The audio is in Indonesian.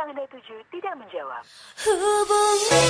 yang Anda tuju tidak menjawab. Hubungi